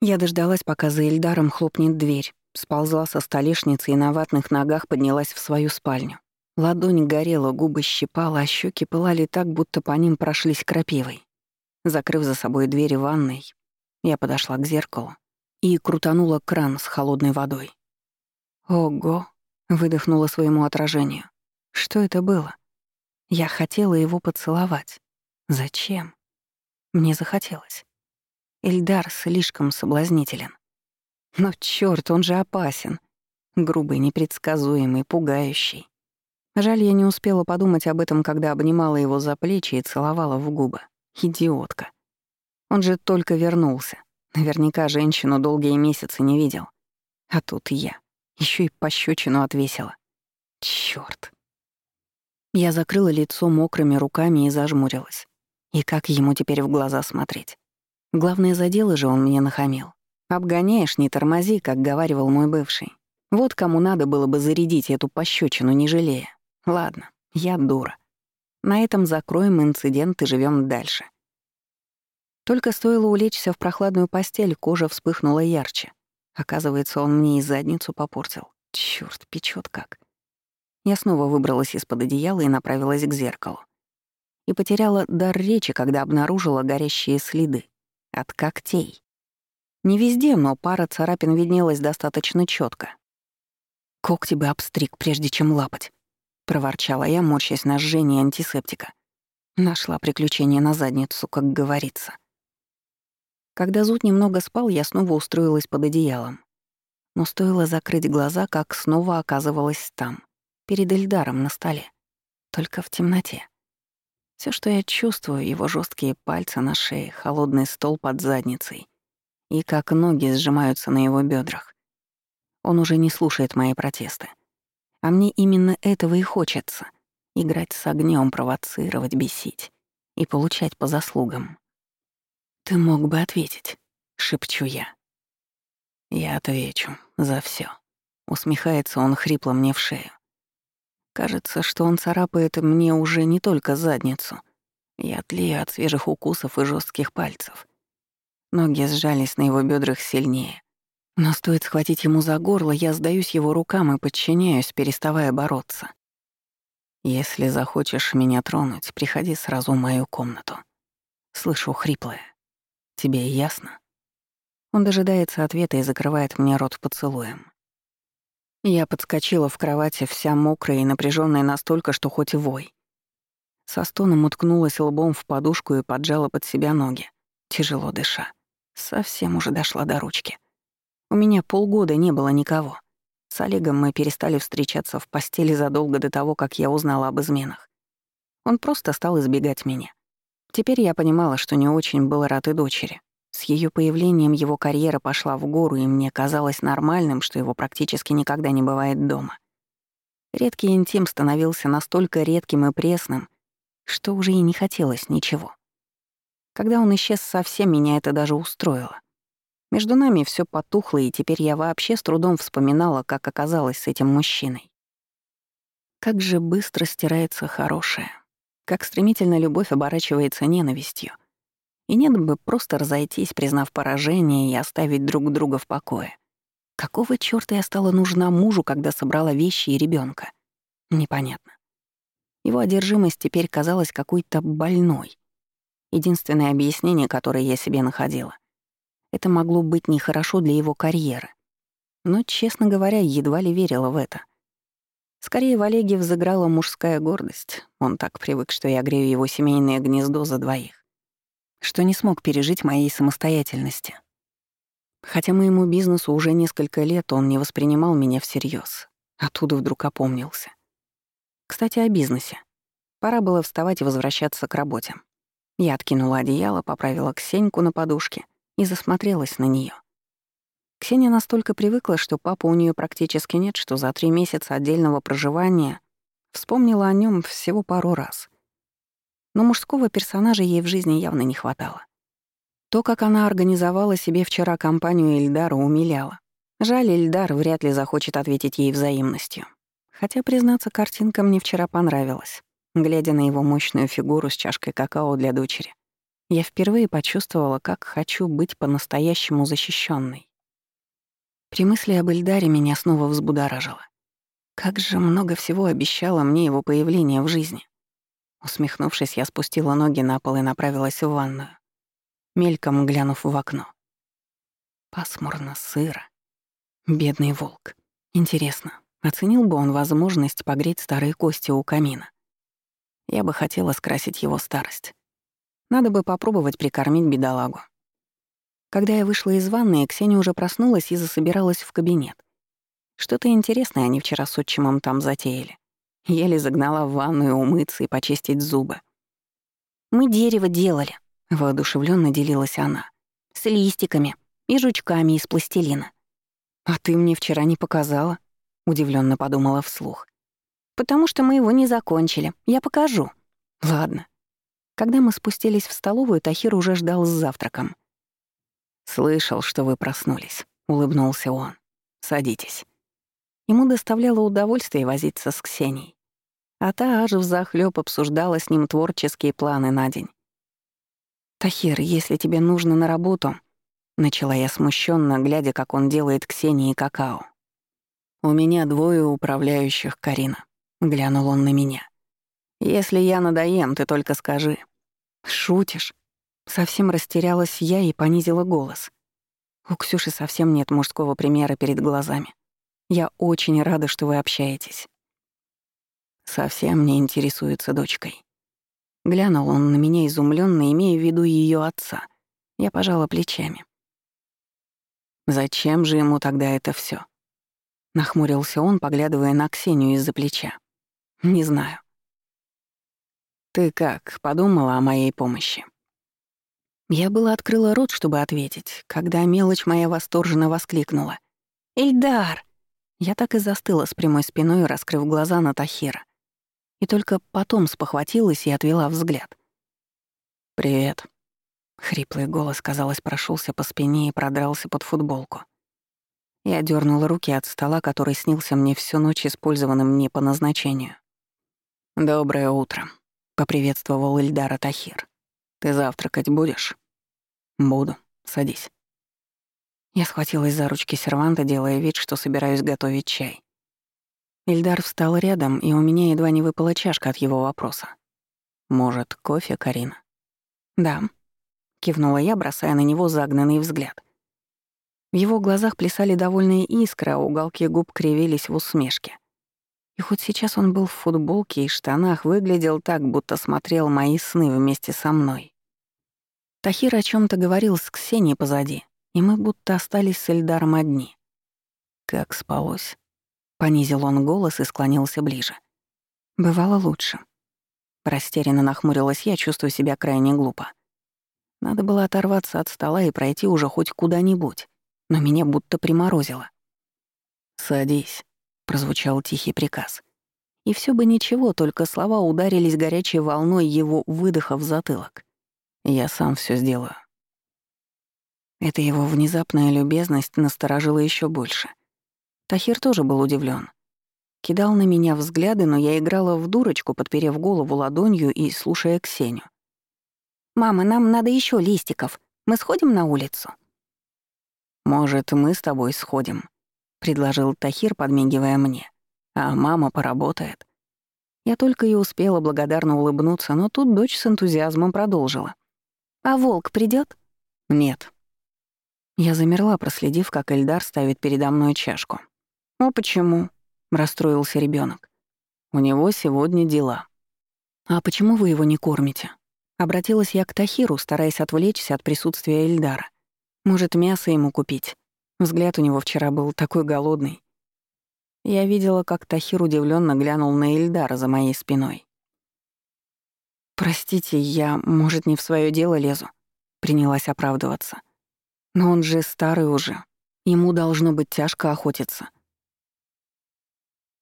Я дождалась, пока за Эльдаром хлопнет дверь, сползла со столешницы и на ватных ногах поднялась в свою спальню. Ладонь горела, губы щипала, а щеки пылали так, будто по ним прошлись крапивой. Закрыв за собой дверь ванной, я подошла к зеркалу и крутанула кран с холодной водой. «Ого!» — выдохнула своему отражению. «Что это было?» Я хотела его поцеловать. Зачем? Мне захотелось. Эльдар слишком соблазнителен. Но чёрт, он же опасен. Грубый, непредсказуемый, пугающий. Жаль, я не успела подумать об этом, когда обнимала его за плечи и целовала в губы. Идиотка. Он же только вернулся. Наверняка женщину долгие месяцы не видел. А тут я. Еще и пощечину отвесила. Чёрт. Я закрыла лицо мокрыми руками и зажмурилась. И как ему теперь в глаза смотреть? Главное, за дело же он мне нахамил. «Обгоняешь, не тормози», как говаривал мой бывший. Вот кому надо было бы зарядить эту пощечину, не жалея. Ладно, я дура. На этом закроем инцидент и живем дальше. Только стоило улечься в прохладную постель, кожа вспыхнула ярче. Оказывается, он мне и задницу попортил. Чёрт, печёт как. Я снова выбралась из-под одеяла и направилась к зеркалу. И потеряла дар речи, когда обнаружила горящие следы. От когтей. Не везде, но пара царапин виднелась достаточно четко. «Когти бы обстриг, прежде чем лапать», — проворчала я, морщась на жжение антисептика. Нашла приключение на задницу, как говорится. Когда зуд немного спал, я снова устроилась под одеялом. Но стоило закрыть глаза, как снова оказывалась там перед Эльдаром на столе. Только в темноте. Все, что я чувствую, его жесткие пальцы на шее, холодный стол под задницей и как ноги сжимаются на его бедрах. Он уже не слушает мои протесты. А мне именно этого и хочется — играть с огнем, провоцировать, бесить и получать по заслугам. «Ты мог бы ответить», — шепчу я. «Я отвечу за все. усмехается он хрипло мне в шею. Кажется, что он царапает мне уже не только задницу. Я тлею от свежих укусов и жестких пальцев. Ноги сжались на его бедрах сильнее. Но стоит схватить ему за горло, я сдаюсь его рукам и подчиняюсь, переставая бороться. «Если захочешь меня тронуть, приходи сразу в мою комнату». Слышу хриплое. «Тебе ясно?» Он дожидается ответа и закрывает мне рот поцелуем. Я подскочила в кровати, вся мокрая и напряженная настолько, что хоть вой. Со стоном уткнулась лбом в подушку и поджала под себя ноги, тяжело дыша. Совсем уже дошла до ручки. У меня полгода не было никого. С Олегом мы перестали встречаться в постели задолго до того, как я узнала об изменах. Он просто стал избегать меня. Теперь я понимала, что не очень был рад и дочери. С ее появлением его карьера пошла в гору, и мне казалось нормальным, что его практически никогда не бывает дома. Редкий интим становился настолько редким и пресным, что уже и не хотелось ничего. Когда он исчез совсем, меня это даже устроило. Между нами все потухло, и теперь я вообще с трудом вспоминала, как оказалась с этим мужчиной. Как же быстро стирается хорошее. Как стремительно любовь оборачивается ненавистью — и нет бы просто разойтись, признав поражение и оставить друг друга в покое. Какого чёрта я стала нужна мужу, когда собрала вещи и ребёнка? Непонятно. Его одержимость теперь казалась какой-то больной. Единственное объяснение, которое я себе находила, это могло быть нехорошо для его карьеры. Но, честно говоря, едва ли верила в это. Скорее в Олеге взыграла мужская гордость. Он так привык, что я грею его семейное гнездо за двоих что не смог пережить моей самостоятельности. Хотя моему бизнесу уже несколько лет он не воспринимал меня всерьез, оттуда вдруг опомнился. Кстати, о бизнесе. Пора было вставать и возвращаться к работе. Я откинула одеяло, поправила Ксеньку на подушке и засмотрелась на нее. Ксения настолько привыкла, что папа у нее практически нет, что за три месяца отдельного проживания вспомнила о нем всего пару раз — но мужского персонажа ей в жизни явно не хватало. То, как она организовала себе вчера компанию Эльдара, умиляло. Жаль, Эльдар вряд ли захочет ответить ей взаимностью. Хотя, признаться, картинка мне вчера понравилась, глядя на его мощную фигуру с чашкой какао для дочери. я впервые почувствовала, как хочу быть по-настоящему защищенной. При мысли об Эльдаре меня снова взбудоражило. Как же много всего обещало мне его появление в жизни. Усмехнувшись, я спустила ноги на пол и направилась в ванную, мельком глянув в окно. Пасмурно, сыро. Бедный волк. Интересно, оценил бы он возможность погреть старые кости у камина? Я бы хотела скрасить его старость. Надо бы попробовать прикормить бедолагу. Когда я вышла из ванны, Ксения уже проснулась и засобиралась в кабинет. Что-то интересное они вчера с отчимом там затеяли. Еле загнала в ванную умыться и почистить зубы. «Мы дерево делали», — воодушевленно делилась она. «С листиками и жучками из пластилина». «А ты мне вчера не показала?» — удивленно подумала вслух. «Потому что мы его не закончили. Я покажу». «Ладно». Когда мы спустились в столовую, Тахир уже ждал с завтраком. «Слышал, что вы проснулись», — улыбнулся он. «Садитесь». Ему доставляло удовольствие возиться с Ксенией. А та аж взахлёб обсуждала с ним творческие планы на день. «Тахир, если тебе нужно на работу...» Начала я смущенно, глядя, как он делает Ксении какао. «У меня двое управляющих, Карина», — глянул он на меня. «Если я надоем, ты только скажи». «Шутишь?» Совсем растерялась я и понизила голос. У Ксюши совсем нет мужского примера перед глазами. Я очень рада, что вы общаетесь. Совсем не интересуется дочкой. Глянул он на меня изумленно, имея в виду ее отца. Я пожала плечами. Зачем же ему тогда это все? Нахмурился он, поглядывая на Ксению из-за плеча. Не знаю. Ты как, подумала о моей помощи? Я было открыла рот, чтобы ответить, когда мелочь моя восторженно воскликнула. «Эльдар!» Я так и застыла с прямой спиной, раскрыв глаза на Тахира. И только потом спохватилась и отвела взгляд. «Привет». Хриплый голос, казалось, прошелся по спине и продрался под футболку. Я дернула руки от стола, который снился мне всю ночь, использованным не по назначению. «Доброе утро», — поприветствовал Ильдара Тахир. «Ты завтракать будешь?» «Буду. Садись». Я схватилась за ручки серванта, делая вид, что собираюсь готовить чай. Ильдар встал рядом, и у меня едва не выпала чашка от его вопроса. «Может, кофе, Карина?» «Да», — кивнула я, бросая на него загнанный взгляд. В его глазах плясали довольные искры, а уголки губ кривились в усмешке. И хоть сейчас он был в футболке и штанах, выглядел так, будто смотрел мои сны вместе со мной. Тахир о чем то говорил с Ксенией позади, и мы будто остались с Эльдаром одни. «Как спалось?» — понизил он голос и склонился ближе. «Бывало лучше». Растерянно нахмурилась я, чувствую себя крайне глупо. Надо было оторваться от стола и пройти уже хоть куда-нибудь, но меня будто приморозило. «Садись», — прозвучал тихий приказ. И все бы ничего, только слова ударились горячей волной его выдоха в затылок. «Я сам все сделаю». Эта его внезапная любезность насторожила еще больше. Тахир тоже был удивлен. Кидал на меня взгляды, но я играла в дурочку, подперев голову ладонью и слушая Ксению. «Мама, нам надо еще листиков. Мы сходим на улицу?» «Может, мы с тобой сходим», — предложил Тахир, подмигивая мне. «А мама поработает». Я только и успела благодарно улыбнуться, но тут дочь с энтузиазмом продолжила. «А волк придет? «Нет», я замерла, проследив, как Эльдар ставит передо мной чашку. «А почему?» — расстроился ребенок. «У него сегодня дела». «А почему вы его не кормите?» Обратилась я к Тахиру, стараясь отвлечься от присутствия Эльдара. «Может, мясо ему купить?» Взгляд у него вчера был такой голодный. Я видела, как Тахир удивленно глянул на Эльдара за моей спиной. «Простите, я, может, не в свое дело лезу?» Принялась оправдываться. Но он же старый уже. Ему должно быть тяжко охотиться.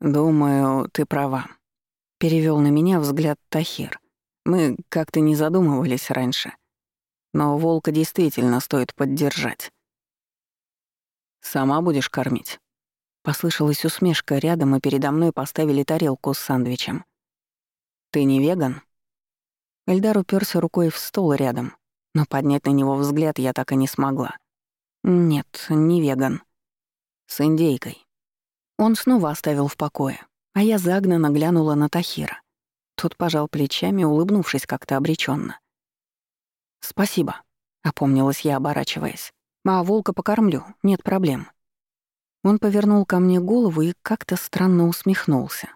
«Думаю, ты права», — перевел на меня взгляд Тахир. «Мы как-то не задумывались раньше. Но волка действительно стоит поддержать». «Сама будешь кормить?» Послышалась усмешка рядом, и передо мной поставили тарелку с сандвичем. «Ты не веган?» Эльдар уперся рукой в стол рядом, но поднять на него взгляд я так и не смогла. Нет, не веган. С индейкой. Он снова оставил в покое, а я загнанно глянула на Тахира. Тот пожал плечами, улыбнувшись как-то обреченно. «Спасибо», — опомнилась я, оборачиваясь. «А волка покормлю, нет проблем». Он повернул ко мне голову и как-то странно усмехнулся.